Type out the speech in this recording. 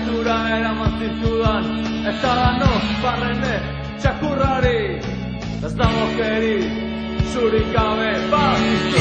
Ardura eraman zitudan Ez danos barrene txakurrari. Ez da mokeri Zurik gabe bat